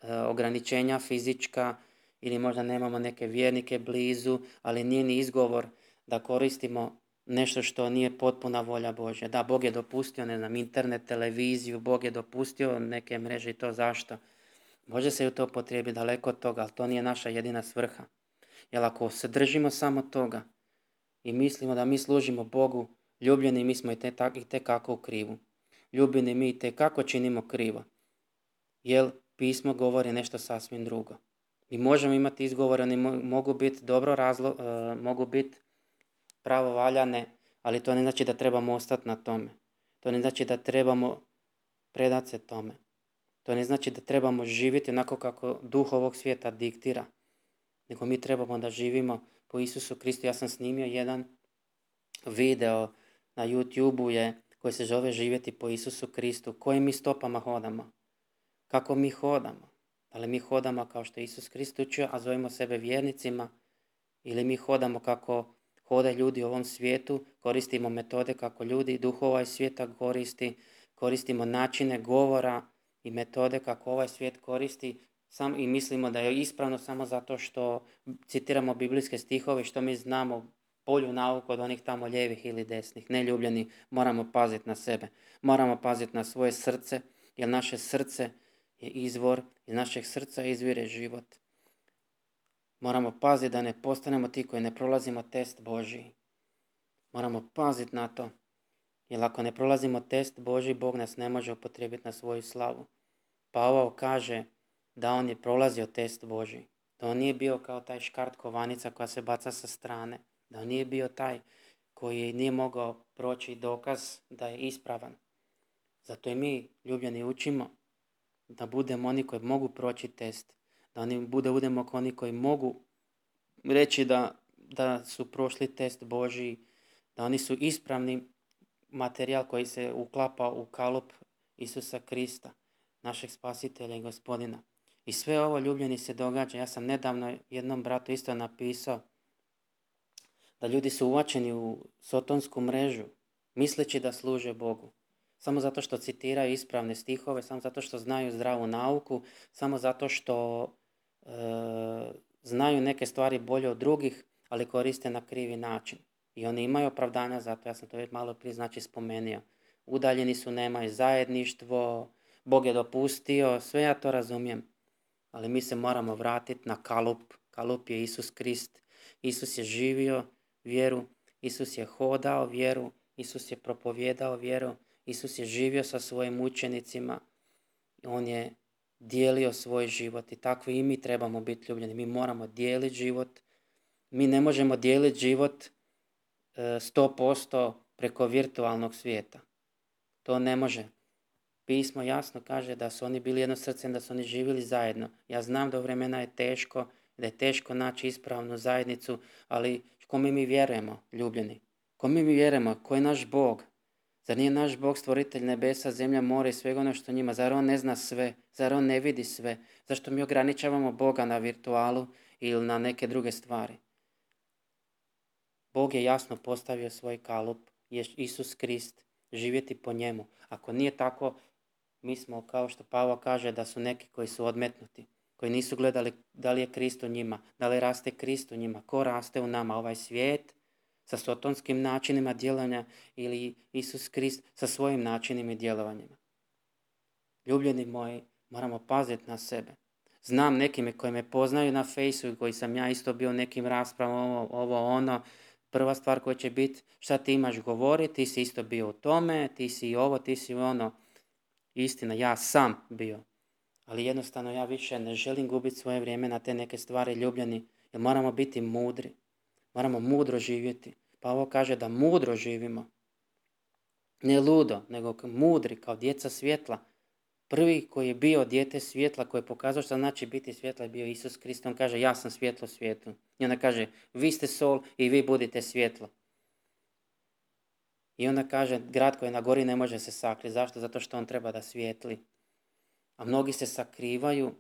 e, ograničenja fizička, ili možda nemamo neke vjernike blizu, ali nije ni izgovor da koristimo nešto što nije potpuna volja Božja. Da, Bog je dopustio, ne znam, internet, televiziju, Bog je dopustio neke mreže i to zašto. Može se u to potrebi daleko od toga, ali to nije naša jedina svrha. Jer ako se držimo samo toga i mislimo da mi služimo Bogu, ljubljeni mi smo i te, i te kako u krivu. Ljubljeni mi i te kako činimo krivo. Jer pismo govori nešto sasvim drugo. Mi možemo imati izgovore, oni mogu biti dobro razlo, e, mogu biti pravo valjane, ali to ne znači da trebamo ostati na tome. To ne znači da trebamo predati se tome. To ne znači da trebamo živjeti onako kako duh ovog svijeta diktira. Nego mi trebamo da živimo po Isusu Kristu. Ja sam snimio jedan video na YouTube je koji se zove živjeti po Isusu Kristu. Kojim mi stopama hodamo? Kako mi hodamo? Da li mi hodamo kao što je Isus Krist učio, a zovemo sebe vjernicima, ili mi hodamo kako hode ljudi u ovom svijetu, koristimo metode kako ljudi duhova ovaj svijeta koristi, koristimo načine govora i metode kako ovaj svijet koristi sam, i mislimo da je ispravno samo zato što citiramo biblijske stihove što mi znamo bolju nauku od onih tamo lijevih ili desnih. Neljubljeni, moramo paziti na sebe. Moramo paziti na svoje srce, jer naše srce je izvor, iz našeg srca izvire život. Moramo paziti da ne postanemo ti koji ne prolazimo test Božiji. Moramo paziti na to. Jer ako ne prolazimo test Božji, Bog nas ne može upotrijebiti na svoju slavu. Pavao kaže da on je prolazio test Božji. Da on nije bio kao taj škart kovanica koja se baca sa strane. Da on nije bio taj koji nije mogao proći dokaz da je ispravan. Zato i mi, ljubljeni, učimo da budemo oni koji mogu proći test, da oni bude, budemo oni koji mogu reći da, da su prošli test Božiji, da oni su ispravni materijal koji se uklapa u kalup Isusa Krista, našeg spasitelja i gospodina. I sve ovo ljubljeni se događa. Ja sam nedavno jednom bratu isto napisao da ljudi su uvačeni u sotonsku mrežu, misleći da služe Bogu samo zato što citiraju ispravne stihove, samo zato što znaju zdravu nauku, samo zato što e, znaju neke stvari bolje od drugih, ali koriste na krivi način. I oni imaju opravdanja za to, ja sam to već malo prije znači spomenuo. Udaljeni su, nemaju zajedništvo, Bog je dopustio, sve ja to razumijem. Ali mi se moramo vratiti na kalup. Kalup je Isus Krist. Isus je živio vjeru. Isus je hodao vjeru. Isus je propovjedao vjeru. Isus je živio sa svojim učenicima. On je dijelio svoj život i takvi i mi trebamo biti ljubljeni. Mi moramo dijeliti život. Mi ne možemo dijeliti život 100% e, preko virtualnog svijeta. To ne može. Pismo jasno kaže da su oni bili jedno srcem, da su oni živjeli zajedno. Ja znam da vremena je teško, da je teško naći ispravnu zajednicu, ali kome mi vjerujemo, ljubljeni? Kome mi vjerujemo? Ko je naš Bog? Zar nije naš Bog stvoritelj nebesa, zemlja, mora i svega ono što njima? Zar on ne zna sve? Zar on ne vidi sve? Zašto mi ograničavamo Boga na virtualu ili na neke druge stvari? Bog je jasno postavio svoj kalup, je Isus Krist, živjeti po njemu. Ako nije tako, mi smo, kao što Pavo kaže, da su neki koji su odmetnuti, koji nisu gledali da li je Krist u njima, da li raste Krist u njima, ko raste u nama, ovaj svijet sa sotonskim načinima djelovanja ili Isus Krist sa svojim načinima i djelovanjima. Ljubljeni moji, moramo paziti na sebe. Znam nekime koji me poznaju na fejsu i koji sam ja isto bio nekim raspravama, ovo, ovo ono, prva stvar koja će biti šta ti imaš govoriti, ti si isto bio u tome, ti si ovo, ti si ono. Istina, ja sam bio. Ali jednostavno ja više ne želim gubiti svoje vrijeme na te neke stvari ljubljeni, jer moramo biti mudri. Moramo mudro živjeti. Pa ovo kaže da mudro živimo. Ne ludo, nego mudri, kao djeca svjetla. Prvi koji je bio dijete svjetla, koji je pokazao što znači biti svjetla, je bio Isus Krist. On kaže, ja sam svjetlo svijetu. I onda kaže, vi ste sol i vi budite svjetlo. I onda kaže, grad koji je na gori ne može se sakriti. Zašto? Zato što on treba da svijetli. A mnogi se sakrivaju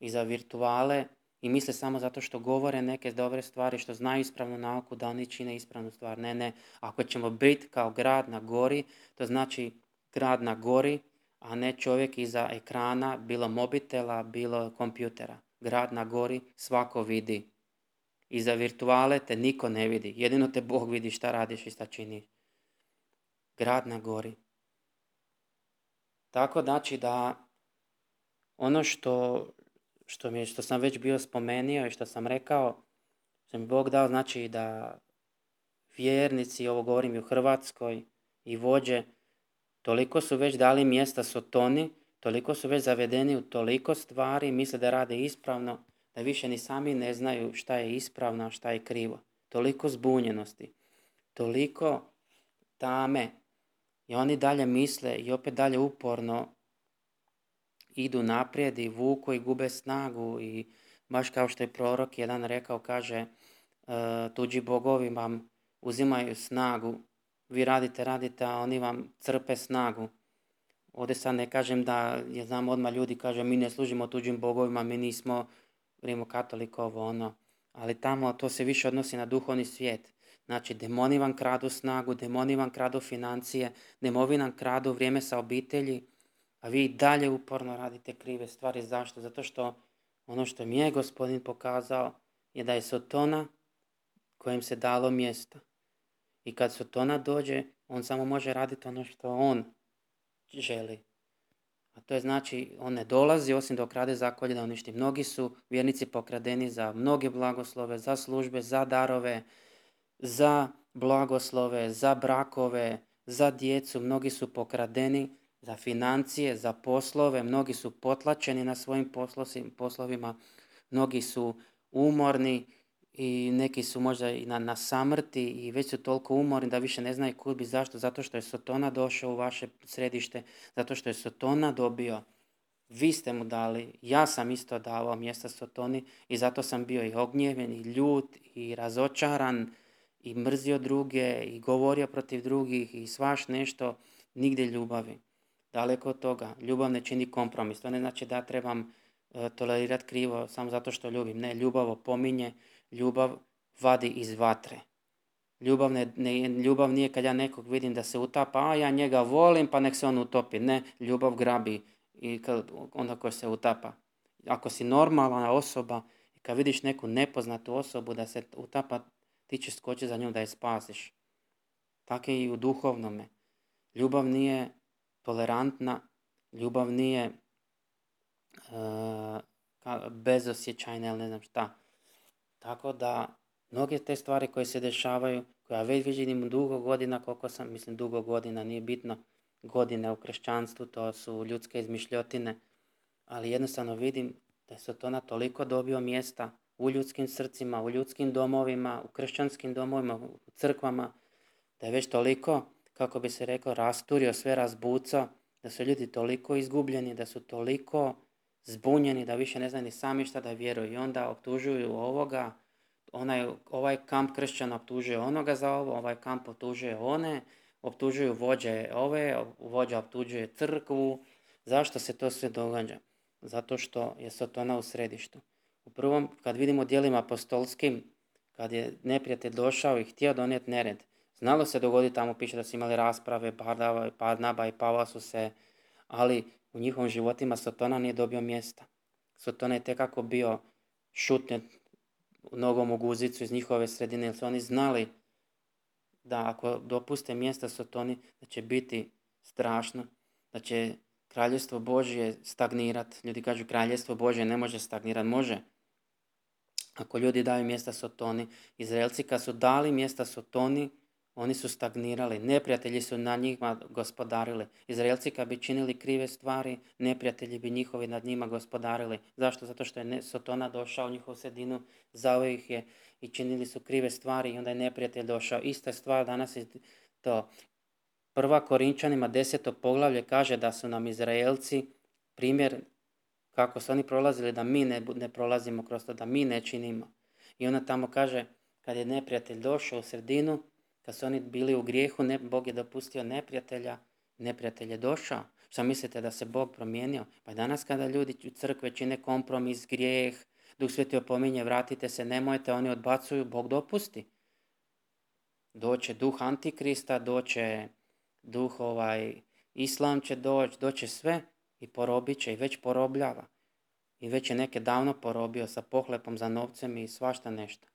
iza virtuale i misle samo zato što govore neke dobre stvari, što znaju ispravnu nauku, da oni čine ispravnu stvar. Ne, ne. Ako ćemo biti kao grad na gori, to znači grad na gori, a ne čovjek iza ekrana, bilo mobitela, bilo kompjutera. Grad na gori svako vidi. Iza virtuale te niko ne vidi. Jedino te Bog vidi šta radiš i šta činiš. Grad na gori. Tako znači da ono što, što, mi, što sam već bio spomenio i što sam rekao, što mi Bog dao znači da vjernici, ovo govorim i u Hrvatskoj, i vođe, toliko su već dali mjesta sotoni, toliko su već zavedeni u toliko stvari, misle da rade ispravno, da više ni sami ne znaju šta je ispravno, šta je krivo. Toliko zbunjenosti, toliko tame. I oni dalje misle i opet dalje uporno idu naprijed i vuku i gube snagu i baš kao što je prorok jedan rekao, kaže e, tuđi bogovi vam uzimaju snagu, vi radite, radite, a oni vam crpe snagu. Ovdje sad ne kažem da, ja znam odmah ljudi kaže mi ne služimo tuđim bogovima, mi nismo rimokatolikovo ono, ali tamo to se više odnosi na duhovni svijet. Znači, demoni vam kradu snagu, demoni vam kradu financije, demoni vam kradu vrijeme sa obitelji, a vi dalje uporno radite krive stvari. Zašto? Zato što ono što mi je gospodin pokazao je da je Sotona kojem se dalo mjesto. I kad Sotona dođe, on samo može raditi ono što on želi. A to je znači, on ne dolazi osim dok rade zakolje da uništi. Mnogi su vjernici pokradeni za mnoge blagoslove, za službe, za darove, za blagoslove, za brakove, za djecu. Mnogi su pokradeni za financije, za poslove. Mnogi su potlačeni na svojim poslovima. Mnogi su umorni i neki su možda i na, na samrti i već su toliko umorni da više ne znaju kud bi zašto. Zato što je Sotona došao u vaše središte, zato što je Sotona dobio. Vi ste mu dali, ja sam isto davao mjesta Sotoni i zato sam bio i ognjeven i ljut i razočaran i mrzio druge i govorio protiv drugih i svaš nešto, nigdje ljubavi. Daleko od toga, ljubav ne čini kompromis. To ne znači da trebam e, tolerirati krivo samo zato što ljubim. Ne, ljubav opominje, ljubav vadi iz vatre. Ljubav, ne, ljubav nije kad ja nekog vidim da se utapa, a ja njega volim pa nek se on utopi. Ne, ljubav grabi i kad, onda ko se utapa. Ako si normalna osoba i kad vidiš neku nepoznatu osobu da se utapa, ti ćeš skočiti za njom da je spasiš. Tako je i u duhovnome. Ljubav nije tolerantna, ljubav nije bezosjećajne ili ne znam šta. Tako da, mnoge te stvari koje se dešavaju, koja već vidim dugo godina, koliko sam, mislim dugo godina, nije bitno, godine u kršćanstvu, to su ljudske izmišljotine, ali jednostavno vidim da je Sotona toliko dobio mjesta u ljudskim srcima, u ljudskim domovima, u kršćanskim domovima, u crkvama, da je već toliko, kako bi se reklo, rasturio, sve razbucao, da su ljudi toliko izgubljeni, da su toliko zbunjeni, da više ne znaju ni sami šta da vjeruju. I onda optužuju ovoga, onaj, ovaj kamp kršćana optužuje onoga za ovo, ovaj kamp optužuje one, optužuju vođe ove, vođa optužuje crkvu. Zašto se to sve događa? Zato što je Sotona u središtu. U prvom, kad vidimo dijelima apostolskim, kad je neprijatelj došao i htio donijeti nered, znalo se dogoditi, tamo piše da su imali rasprave, Barnaba i Pavla su se, ali u njihovim životima Sotona nije dobio mjesta. Sotona je tekako bio šutnjen nogom u guzicu iz njihove sredine, jer su oni znali da ako dopuste mjesta Sotoni, da će biti strašno, da će kraljevstvo Božje stagnirati. Ljudi kažu kraljevstvo Božje ne može stagnirati, može. Ako ljudi daju mjesta Sotoni, Izraelci kad su dali mjesta Sotoni, oni su stagnirali, neprijatelji su na njima gospodarili. Izraelci kad bi činili krive stvari, neprijatelji bi njihovi nad njima gospodarili. Zašto? Zato što je Sotona došao u njihovu sredinu, zao ih je i činili su krive stvari i onda je neprijatelj došao. Ista stvar danas je to. Prva Korinčanima deseto poglavlje kaže da su nam Izraelci primjer kako su oni prolazili da mi ne, ne prolazimo kroz to, da mi ne činimo. I ona tamo kaže kad je neprijatelj došao u sredinu, kad su oni bili u grijehu, ne, Bog je dopustio neprijatelja, neprijatelj je došao. Šta mislite da se Bog promijenio? Pa danas kada ljudi u crkve čine kompromis, grijeh, Duh Sveti opominje, vratite se, nemojte, oni odbacuju, Bog dopusti. Doće duh antikrista, doće duh ovaj, islam će doći, doće sve i porobit će i već porobljava. I već je neke davno porobio sa pohlepom za novcem i svašta nešto.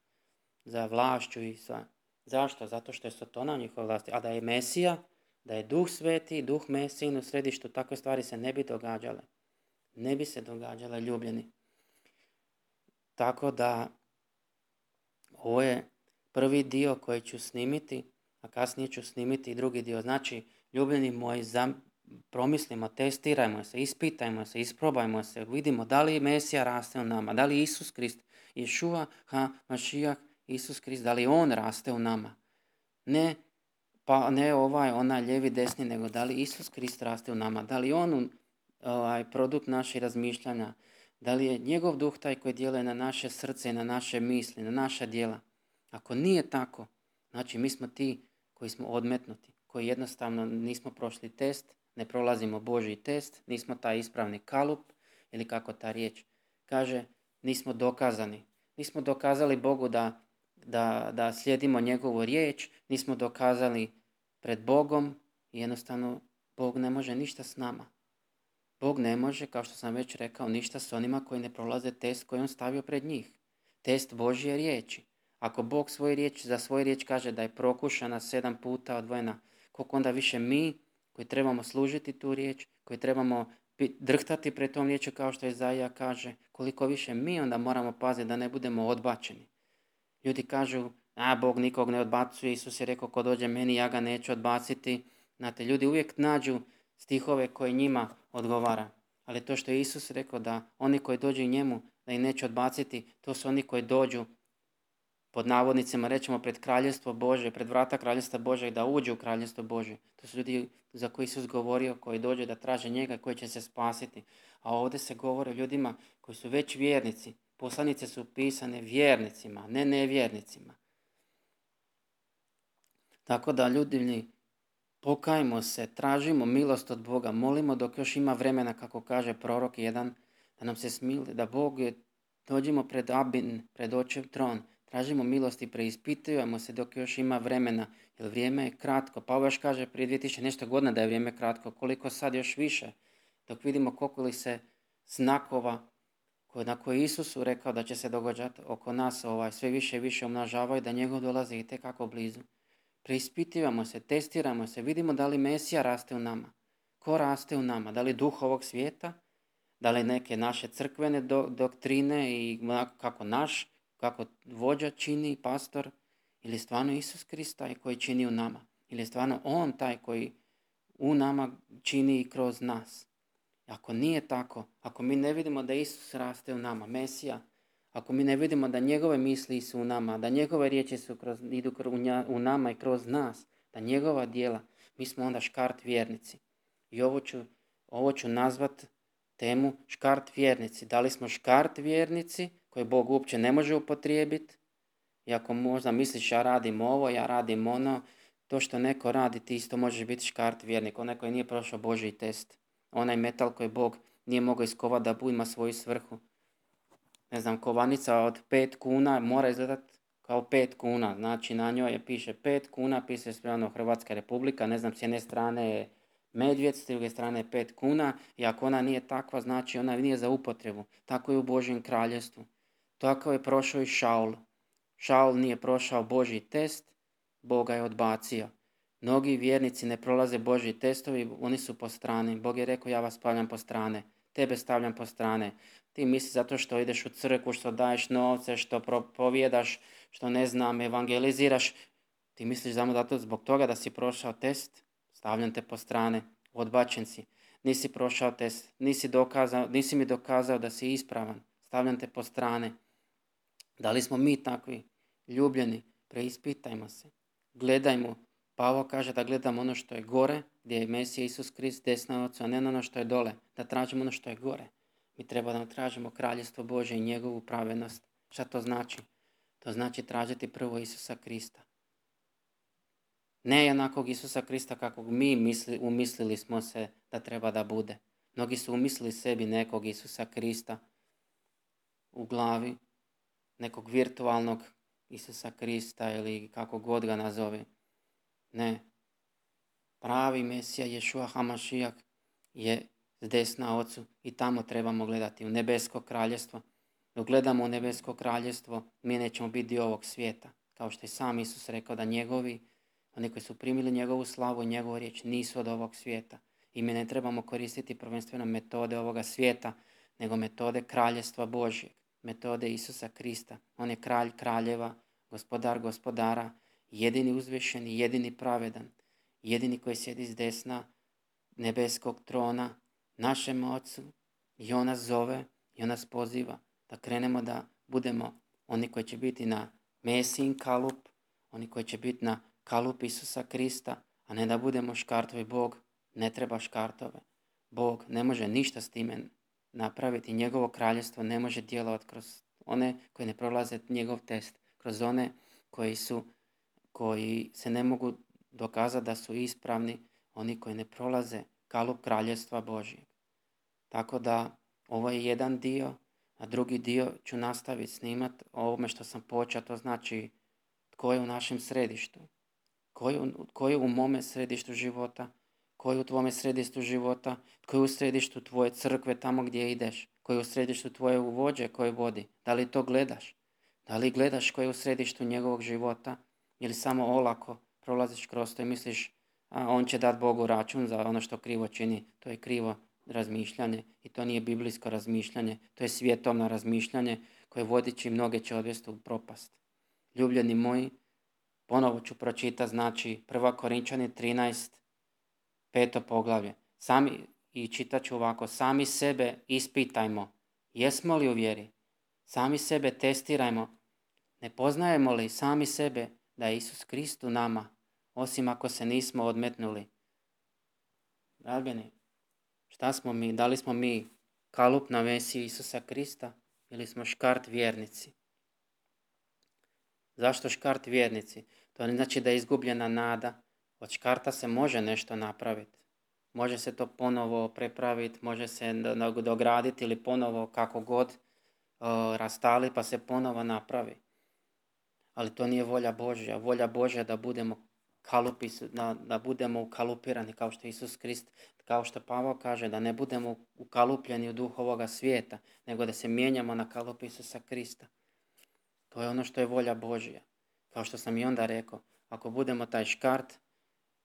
Za vlašću i sva. Zašto? Zato što je Sotona u njihovoj vlasti. A da je Mesija, da je duh sveti, duh Mesijin u središtu, takve stvari se ne bi događale. Ne bi se događale ljubljeni. Tako da ovo je prvi dio koji ću snimiti, a kasnije ću snimiti i drugi dio. Znači, ljubljeni moji, promislimo, testirajmo se, ispitajmo se, isprobajmo se, vidimo da li Mesija raste u nama, da li Isus Krist, Ješua, ha, Mašijak, Isus Krist, da li On raste u nama. Ne, pa ne ovaj, onaj ljevi, desni, nego da li Isus Krist raste u nama, da li On ovaj, produkt naših razmišljanja, da li je njegov duh taj koji djeluje na naše srce na naše misli, na naša djela. Ako nije tako, znači mi smo ti koji smo odmetnuti, koji jednostavno nismo prošli test, ne prolazimo Božji test, nismo taj ispravni kalup ili kako ta riječ kaže, nismo dokazani. Nismo dokazali Bogu da, da, da slijedimo njegovu riječ, nismo dokazali pred Bogom i jednostavno Bog ne može ništa s nama. Bog ne može, kao što sam već rekao, ništa s onima koji ne prolaze test koji on stavio pred njih. Test Božje riječi. Ako Bog svoj riječ, za svoj riječ kaže da je prokušana sedam puta odvojena, koliko onda više mi koji trebamo služiti tu riječ, koji trebamo drhtati pred tom riječu kao što Izaija kaže, koliko više mi onda moramo paziti da ne budemo odbačeni. Ljudi kažu, a Bog nikog ne odbacuje, Isus je rekao, ko dođe meni, ja ga neću odbaciti. Znate, ljudi uvijek nađu stihove koji njima odgovara. Ali to što je Isus rekao da oni koji dođu njemu, da ih neće odbaciti, to su oni koji dođu pod navodnicima rećemo pred kraljestvo Bože, pred vrata kraljestva Bože da uđu u kraljestvo Bože. To su ljudi za koji Isus govorio, koji dođe da traže njega, koji će se spasiti. A ovdje se govori o ljudima koji su već vjernici. Poslanice su pisane vjernicima, ne nevjernicima. Tako da ljudi pokajmo se, tražimo milost od Boga, molimo dok još ima vremena, kako kaže prorok jedan, da nam se smili, da Bog je, dođemo pred Abin, pred očev tron, tražimo milost i preispitujemo se dok još ima vremena, jer vrijeme je kratko. Pa još kaže prije 2000 nešto godina da je vrijeme kratko, koliko sad još više, dok vidimo koliko li se znakova na koje Isusu rekao da će se događati oko nas ovaj, sve više i više umnažavaju, da njegov dolazi i tekako blizu. Preispitivamo se, testiramo se, vidimo da li Mesija raste u nama. Ko raste u nama? Da li duh ovog svijeta? da li neke naše crkvene doktrine i kako naš, kako vođa čini, pastor, ili stvarno Isus Krista koji čini u nama. Ili stvarno On taj koji u nama čini i kroz nas. Ako nije tako, ako mi ne vidimo da Isus raste u nama, Mesija, ako mi ne vidimo da njegove misli su u nama, da njegove riječi su kroz, idu u nama i kroz nas, da njegova dijela, mi smo onda škart vjernici. I ovo ću, ovo ću nazvat temu škart vjernici. Da li smo škart vjernici koje Bog uopće ne može upotrijebiti? I ako možda misliš ja radim ovo, ja radim ono, to što neko radi ti isto možeš biti škart vjernik, onaj koji nije prošao Božji test. Onaj metal koji Bog nije mogao iskovati da ima svoju svrhu. Ne znam, kovanica od pet kuna mora izgledati kao pet kuna. Znači na njoj piše pet kuna, piše spremno Hrvatska republika, ne znam, s jedne strane je medvjed, s druge strane je pet kuna i ako ona nije takva, znači ona nije za upotrebu. Tako je u Božjem kraljestvu. Tako je prošao i Šaul. Šaul nije prošao Božji test, Boga je odbacio. Mnogi vjernici ne prolaze Božji testovi, oni su po strani. Bog je rekao ja vas stavljam po strane, tebe stavljam po strane. Ti misli zato što ideš u crkvu, što daješ novce, što propovjedaš, što ne znam, evangeliziraš. Ti misliš samo zato zbog toga da si prošao test, stavljam te po strane, odbačen si. Nisi prošao test, nisi, dokazao, nisi mi dokazao da si ispravan, stavljam te po strane. Da li smo mi takvi ljubljeni? Preispitajmo se. Gledajmo. Pavo kaže da gledamo ono što je gore, gdje je Mesija Isus Krist desna oca, a ne ono što je dole. Da tražimo ono što je gore. Mi treba da tražimo kraljestvo Bože i njegovu pravednost. Šta to znači? To znači tražiti prvo Isusa Krista. Ne jednakog Isusa Krista kakvog mi misli, umislili smo se da treba da bude. Mnogi su umislili sebi nekog Isusa Krista u glavi, nekog virtualnog Isusa Krista ili kako god ga nazove. Ne. Pravi Mesija Ješua Hamašijak je s desna ocu i tamo trebamo gledati u nebesko kraljestvo. Dok gledamo u nebesko kraljestvo, mi nećemo biti dio ovog svijeta. Kao što je sam Isus rekao da njegovi, oni koji su primili njegovu slavu i njegovu riječ, nisu od ovog svijeta. I mi ne trebamo koristiti prvenstveno metode ovoga svijeta, nego metode kraljestva Božjeg metode Isusa Krista. On je kralj kraljeva, gospodar gospodara, jedini uzvišeni, jedini pravedan, jedini koji sjedi s desna nebeskog trona, našem Ocu. I on nas zove i on nas poziva da krenemo da budemo oni koji će biti na Mesin kalup, oni koji će biti na kalup Isusa Krista, a ne da budemo škartovi. Bog ne treba škartove. Bog ne može ništa s time napraviti. Njegovo kraljestvo ne može djelovati kroz one koji ne prolaze njegov test, kroz one koji su koji se ne mogu dokazati da su ispravni, oni koji ne prolaze kalup kraljestva Božijeg. Tako da ovo je jedan dio, a drugi dio ću nastaviti snimati o ovome što sam počeo, to znači tko je u našem središtu, tko je u mome središtu života, koji je u tvome središtu života, koji je u središtu tvoje crkve tamo gdje ideš, koji je u središtu tvoje uvođe koje vodi. Da li to gledaš? Da li gledaš koji je u središtu njegovog života ili samo olako prolaziš kroz to i misliš a on će dati Bogu račun za ono što krivo čini. To je krivo razmišljanje i to nije biblijsko razmišljanje, to je svjetovno razmišljanje koje vodići mnoge će odvesti u propast. Ljubljeni moji, ponovo ću pročitati, znači 1. Korinčani 13, peto poglavlje. Sami, I čitat ću ovako, sami sebe ispitajmo, jesmo li u vjeri? Sami sebe testirajmo, ne poznajemo li sami sebe da je Isus Krist nama, osim ako se nismo odmetnuli? Dragani, šta smo mi? Da li smo mi kalup na Mesiji Isusa Krista ili smo škart vjernici? Zašto škart vjernici? To ne znači da je izgubljena nada, od škarta se može nešto napraviti. Može se to ponovo prepraviti, može se dograditi ili ponovo kako god rastali pa se ponovo napravi. Ali to nije volja Božja. Volja Božja da budemo kalupi, da, da budemo ukalupirani kao što Isus Krist, kao što Pavao kaže, da ne budemo ukalupljeni u duh ovoga svijeta, nego da se mijenjamo na kalup Isusa Krista. To je ono što je volja Božja. Kao što sam i onda rekao, ako budemo taj škart,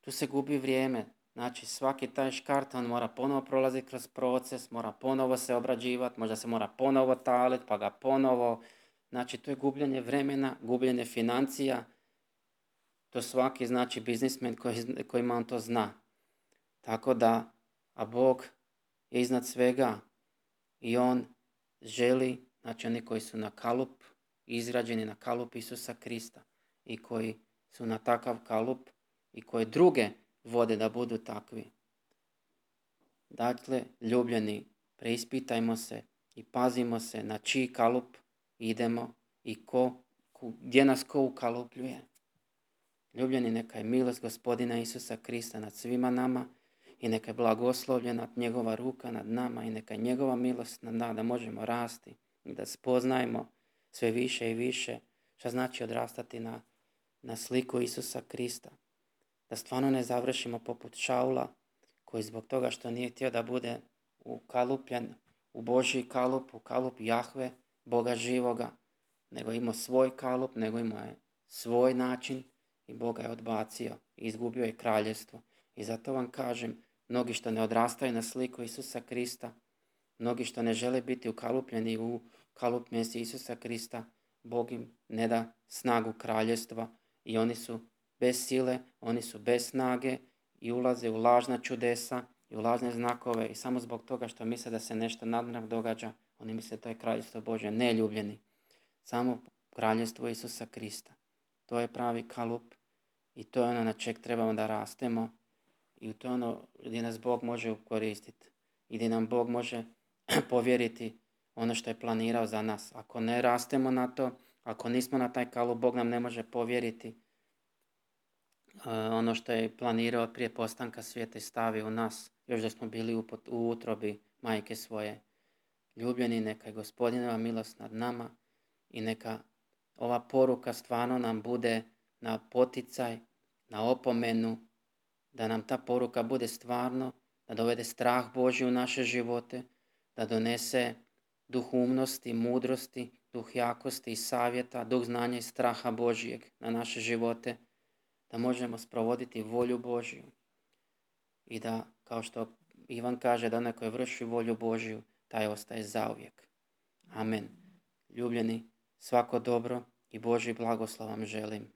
tu se gubi vrijeme. Znači svaki taj škart on mora ponovo prolaziti kroz proces, mora ponovo se obrađivati, možda se mora ponovo taliti, pa ga ponovo. Znači to je gubljenje vremena, gubljenje financija. To svaki znači biznismen koji, kojima on to zna. Tako da, a Bog je iznad svega i on želi, znači oni koji su na kalup, izrađeni na kalup Isusa Krista i koji su na takav kalup i koji druge vode da budu takvi. Dakle, ljubljeni, preispitajmo se i pazimo se na čiji kalup idemo i ko, gdje nas ko ukalupljuje. Ljubljeni, neka je milost gospodina Isusa Krista nad svima nama i neka je blagoslovljena njegova ruka nad nama i neka je njegova milost nad nama da možemo rasti i da spoznajemo sve više i više što znači odrastati na, na sliku Isusa Krista. Da stvarno ne završimo poput Šaula koji zbog toga što nije htio da bude ukalupljen u Božji kalup, u kalup Jahve, Boga živoga, nego imao svoj kalup, nego imao je svoj način i Boga je odbacio i izgubio je kraljevstvo. I zato vam kažem, mnogi što ne odrastaju na sliku Isusa Krista, mnogi što ne žele biti ukalupljeni u kalup mjesta Isusa Krista, Bog im ne da snagu kraljestva i oni su bez sile, oni su bez snage i ulaze u lažna čudesa i u lažne znakove i samo zbog toga što misle da se nešto nadmrak događa, oni misle to je kraljevstvo Bože, neljubljeni. Samo kraljevstvo Isusa Krista. To je pravi kalup i to je ono na čeg trebamo da rastemo i to je ono gdje nas Bog može koristiti i gdje nam Bog može povjeriti ono što je planirao za nas. Ako ne rastemo na to, ako nismo na taj kalup, Bog nam ne može povjeriti ono što je planirao prije postanka svijeta i stavi u nas, još da smo bili u utrobi majke svoje. Ljubljeni, neka je gospodinova milost nad nama i neka ova poruka stvarno nam bude na poticaj, na opomenu, da nam ta poruka bude stvarno, da dovede strah Boži u naše živote, da donese duh umnosti, mudrosti, duh jakosti i savjeta, duh znanja i straha Božijeg na naše živote, da možemo sprovoditi volju Božju i da, kao što Ivan kaže, da onaj koji vrši volju Božju, taj ostaje zauvijek. Amen. Ljubljeni, svako dobro i Boži blagoslav vam želim.